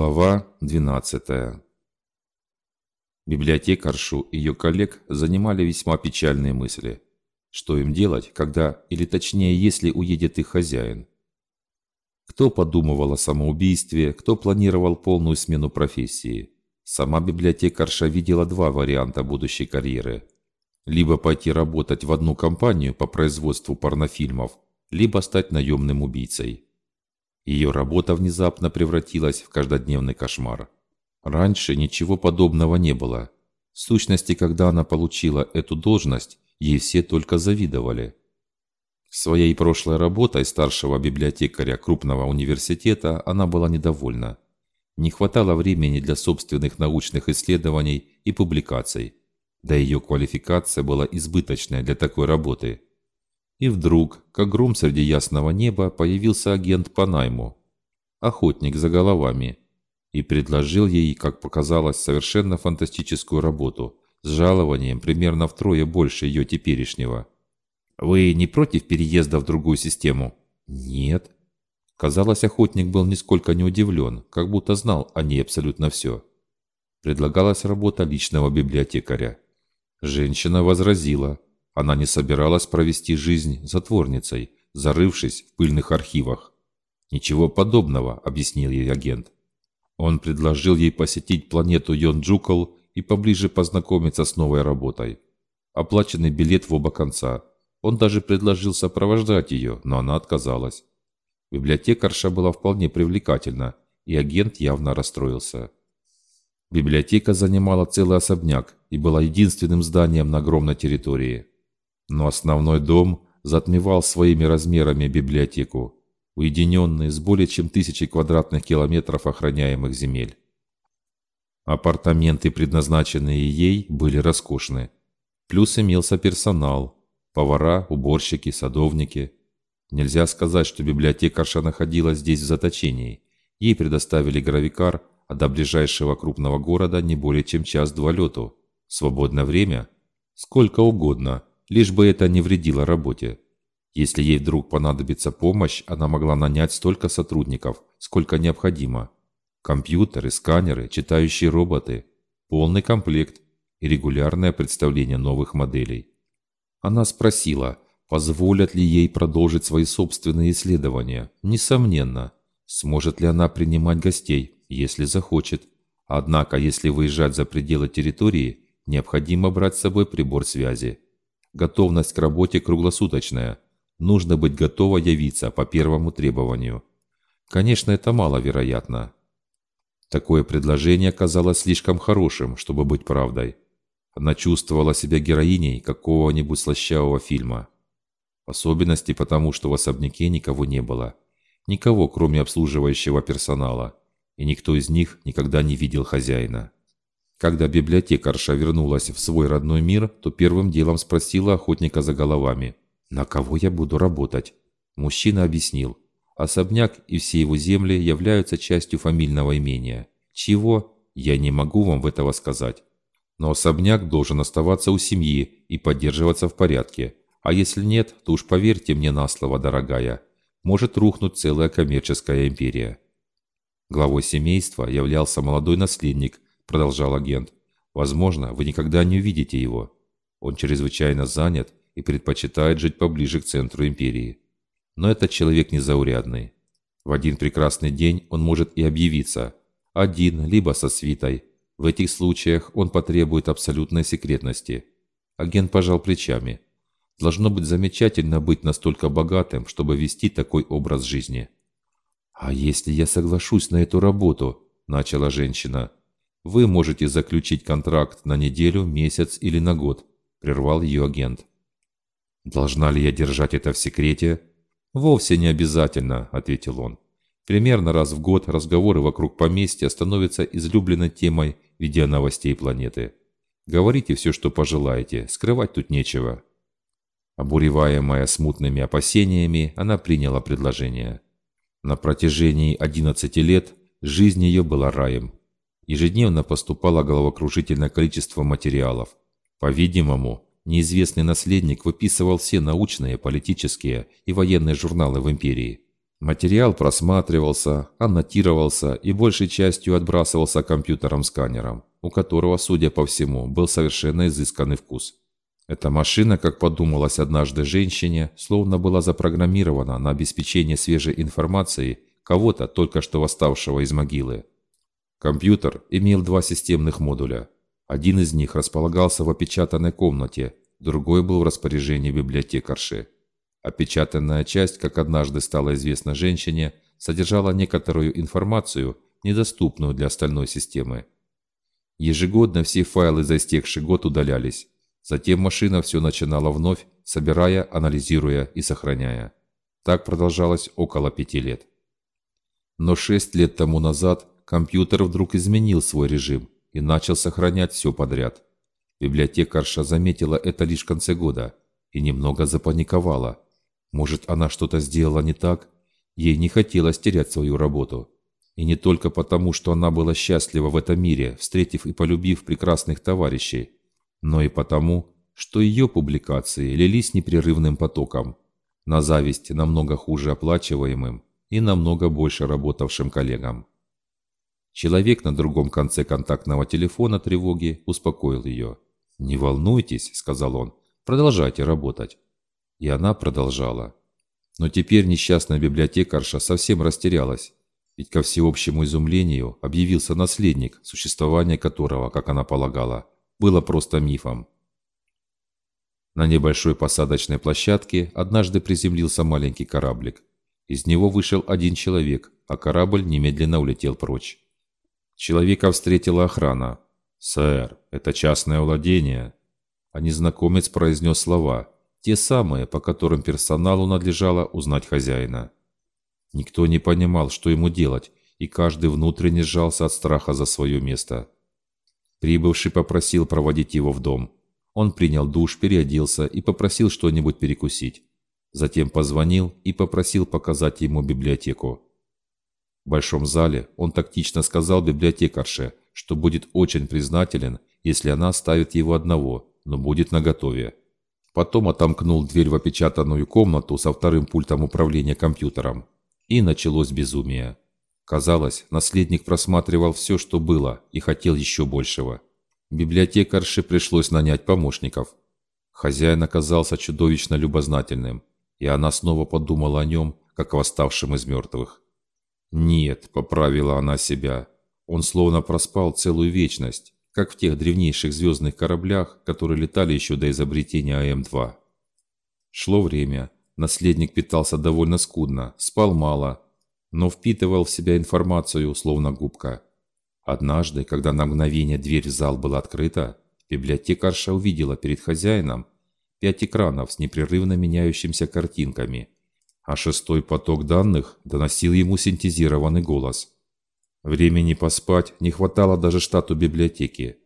Глава 12 Библиотекаршу и ее коллег занимали весьма печальные мысли. Что им делать, когда, или точнее, если уедет их хозяин? Кто подумывал о самоубийстве, кто планировал полную смену профессии? Сама библиотекарша видела два варианта будущей карьеры. Либо пойти работать в одну компанию по производству порнофильмов, либо стать наемным убийцей. Ее работа внезапно превратилась в каждодневный кошмар. Раньше ничего подобного не было. В сущности, когда она получила эту должность, ей все только завидовали. Своей прошлой работой старшего библиотекаря крупного университета она была недовольна. Не хватало времени для собственных научных исследований и публикаций. Да ее квалификация была избыточная для такой работы – и вдруг, как гром среди ясного неба, появился агент по найму, охотник за головами, и предложил ей, как показалось, совершенно фантастическую работу с жалованием примерно втрое больше ее теперешнего. «Вы не против переезда в другую систему?» «Нет». Казалось, охотник был нисколько не удивлен, как будто знал о ней абсолютно все. Предлагалась работа личного библиотекаря. Женщина возразила – она не собиралась провести жизнь затворницей, зарывшись в пыльных архивах. «Ничего подобного», — объяснил ей агент. Он предложил ей посетить планету Йонджукал и поближе познакомиться с новой работой. Оплаченный билет в оба конца. Он даже предложил сопровождать ее, но она отказалась. Библиотекарша была вполне привлекательна, и агент явно расстроился. Библиотека занимала целый особняк и была единственным зданием на огромной территории. Но основной дом затмевал своими размерами библиотеку, уединенный с более чем тысячей квадратных километров охраняемых земель. Апартаменты, предназначенные ей, были роскошны. Плюс имелся персонал – повара, уборщики, садовники. Нельзя сказать, что библиотекарша находилась здесь в заточении. Ей предоставили гравикар, а до ближайшего крупного города не более чем час-два лету. Свободное время – сколько угодно – лишь бы это не вредило работе. Если ей вдруг понадобится помощь, она могла нанять столько сотрудников, сколько необходимо. Компьютеры, сканеры, читающие роботы, полный комплект и регулярное представление новых моделей. Она спросила, позволят ли ей продолжить свои собственные исследования. Несомненно. Сможет ли она принимать гостей, если захочет. Однако, если выезжать за пределы территории, необходимо брать с собой прибор связи. Готовность к работе круглосуточная. Нужно быть готово явиться по первому требованию. Конечно, это маловероятно. Такое предложение казалось слишком хорошим, чтобы быть правдой. Она чувствовала себя героиней какого-нибудь слащавого фильма. В особенности потому, что в особняке никого не было. Никого, кроме обслуживающего персонала. И никто из них никогда не видел хозяина. Когда библиотекарша вернулась в свой родной мир, то первым делом спросила охотника за головами. «На кого я буду работать?» Мужчина объяснил. Особняк и все его земли являются частью фамильного имения. Чего? Я не могу вам этого сказать. Но особняк должен оставаться у семьи и поддерживаться в порядке. А если нет, то уж поверьте мне на слово, дорогая, может рухнуть целая коммерческая империя. Главой семейства являлся молодой наследник – продолжал агент. «Возможно, вы никогда не увидите его. Он чрезвычайно занят и предпочитает жить поближе к центру империи. Но этот человек незаурядный. В один прекрасный день он может и объявиться. Один, либо со свитой. В этих случаях он потребует абсолютной секретности». Агент пожал плечами. «Должно быть замечательно быть настолько богатым, чтобы вести такой образ жизни». «А если я соглашусь на эту работу?» – начала женщина. Вы можете заключить контракт на неделю, месяц или на год», – прервал ее агент. «Должна ли я держать это в секрете?» «Вовсе не обязательно», – ответил он. «Примерно раз в год разговоры вокруг поместья становятся излюбленной темой видеоновостей планеты. Говорите все, что пожелаете, скрывать тут нечего». Обуреваемая смутными опасениями, она приняла предложение. На протяжении 11 лет жизнь ее была раем. Ежедневно поступало головокружительное количество материалов. По-видимому, неизвестный наследник выписывал все научные, политические и военные журналы в империи. Материал просматривался, аннотировался и большей частью отбрасывался компьютером-сканером, у которого, судя по всему, был совершенно изысканный вкус. Эта машина, как подумалось однажды женщине, словно была запрограммирована на обеспечение свежей информации кого-то, только что восставшего из могилы. Компьютер имел два системных модуля. Один из них располагался в опечатанной комнате, другой был в распоряжении библиотекарши. Опечатанная часть, как однажды стало известно женщине, содержала некоторую информацию, недоступную для остальной системы. Ежегодно все файлы за истекший год удалялись. Затем машина все начинала вновь, собирая, анализируя и сохраняя. Так продолжалось около пяти лет. Но шесть лет тому назад компьютер вдруг изменил свой режим и начал сохранять все подряд. Библиотекарша заметила это лишь в конце года и немного запаниковала – может, она что-то сделала не так? Ей не хотелось терять свою работу. И не только потому, что она была счастлива в этом мире, встретив и полюбив прекрасных товарищей, но и потому, что ее публикации лились непрерывным потоком, на зависть намного хуже оплачиваемым и намного больше работавшим коллегам. Человек на другом конце контактного телефона тревоги успокоил ее. «Не волнуйтесь», — сказал он, — «продолжайте работать». И она продолжала. Но теперь несчастная библиотекарша совсем растерялась, ведь ко всеобщему изумлению объявился наследник, существование которого, как она полагала, было просто мифом. На небольшой посадочной площадке однажды приземлился маленький кораблик. Из него вышел один человек, а корабль немедленно улетел прочь. Человека встретила охрана. «Сэр, это частное владение». А незнакомец произнес слова, те самые, по которым персоналу надлежало узнать хозяина. Никто не понимал, что ему делать, и каждый внутренне сжался от страха за свое место. Прибывший попросил проводить его в дом. Он принял душ, переоделся и попросил что-нибудь перекусить. Затем позвонил и попросил показать ему библиотеку. В большом зале он тактично сказал библиотекарше, что будет очень признателен, если она оставит его одного, но будет наготове. Потом отомкнул дверь в опечатанную комнату со вторым пультом управления компьютером. И началось безумие. Казалось, наследник просматривал все, что было, и хотел еще большего. Библиотекарше пришлось нанять помощников. Хозяин оказался чудовищно любознательным, и она снова подумала о нем, как о восставшем из мертвых. «Нет», — поправила она себя, — «он словно проспал целую вечность, как в тех древнейших звездных кораблях, которые летали еще до изобретения АМ-2. Шло время, наследник питался довольно скудно, спал мало, но впитывал в себя информацию, словно губка. Однажды, когда на мгновение дверь в зал была открыта, библиотекарша увидела перед хозяином пять экранов с непрерывно меняющимися картинками, а шестой поток данных доносил ему синтезированный голос – Времени поспать не хватало даже штату библиотеки.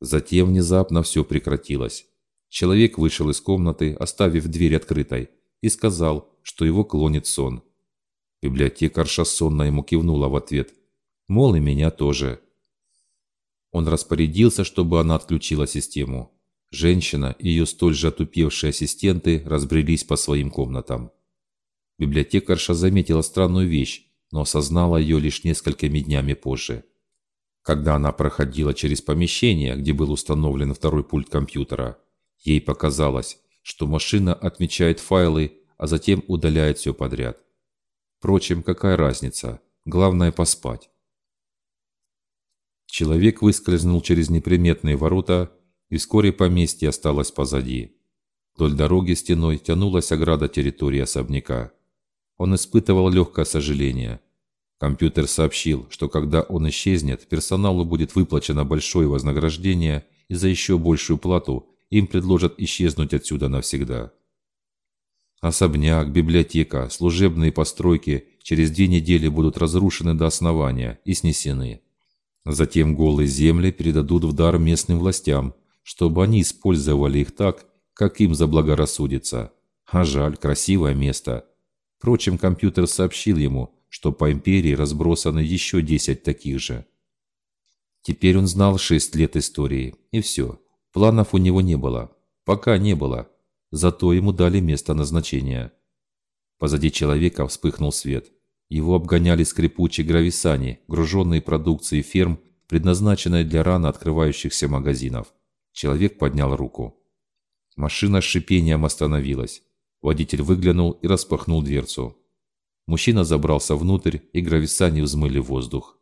Затем внезапно все прекратилось. Человек вышел из комнаты, оставив дверь открытой, и сказал, что его клонит сон. Библиотекарша сонно ему кивнула в ответ. Мол, и меня тоже. Он распорядился, чтобы она отключила систему. Женщина и ее столь же отупевшие ассистенты разбрелись по своим комнатам. Библиотекарша заметила странную вещь, но осознала ее лишь несколькими днями позже. Когда она проходила через помещение, где был установлен второй пульт компьютера, ей показалось, что машина отмечает файлы, а затем удаляет все подряд. Впрочем, какая разница? Главное поспать. Человек выскользнул через неприметные ворота, и вскоре поместье осталось позади. Вдоль дороги стеной тянулась ограда территории особняка. Он испытывал легкое сожаление. Компьютер сообщил, что когда он исчезнет, персоналу будет выплачено большое вознаграждение, и за еще большую плату им предложат исчезнуть отсюда навсегда. Особняк, библиотека, служебные постройки через две недели будут разрушены до основания и снесены. Затем голые земли передадут в дар местным властям, чтобы они использовали их так, как им заблагорассудится. А жаль, красивое место – Впрочем, компьютер сообщил ему, что по империи разбросаны еще 10 таких же. Теперь он знал 6 лет истории, и все. Планов у него не было. Пока не было. Зато ему дали место назначения. Позади человека вспыхнул свет. Его обгоняли скрипучие грависани, груженные продукцией ферм, предназначенной для рано открывающихся магазинов. Человек поднял руку. Машина с шипением остановилась. Водитель выглянул и распахнул дверцу. Мужчина забрался внутрь, и грависани взмыли воздух.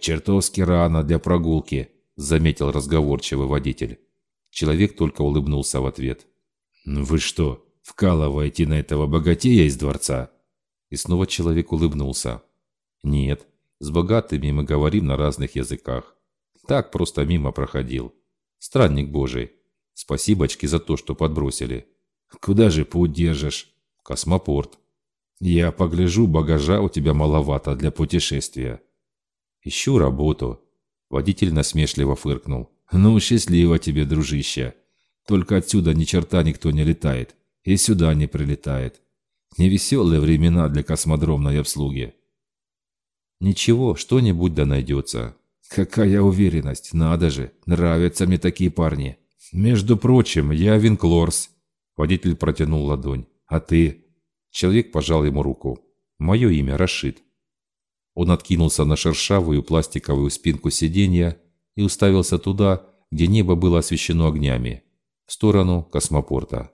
«Чертовски рано для прогулки», – заметил разговорчивый водитель. Человек только улыбнулся в ответ. «Вы что, вкалываете на этого богатея из дворца?» И снова человек улыбнулся. «Нет, с богатыми мы говорим на разных языках. Так просто мимо проходил. Странник божий. Спасибочки за то, что подбросили». «Куда же путь держишь?» «Космопорт». «Я погляжу, багажа у тебя маловато для путешествия». «Ищу работу». Водитель насмешливо фыркнул. «Ну, счастливо тебе, дружище. Только отсюда ни черта никто не летает. И сюда не прилетает. Невеселые времена для космодромной обслуги». «Ничего, что-нибудь да найдется». «Какая уверенность! Надо же! Нравятся мне такие парни!» «Между прочим, я Винклорс». Водитель протянул ладонь. «А ты?» Человек пожал ему руку. «Мое имя Рашид». Он откинулся на шершавую пластиковую спинку сиденья и уставился туда, где небо было освещено огнями, в сторону космопорта.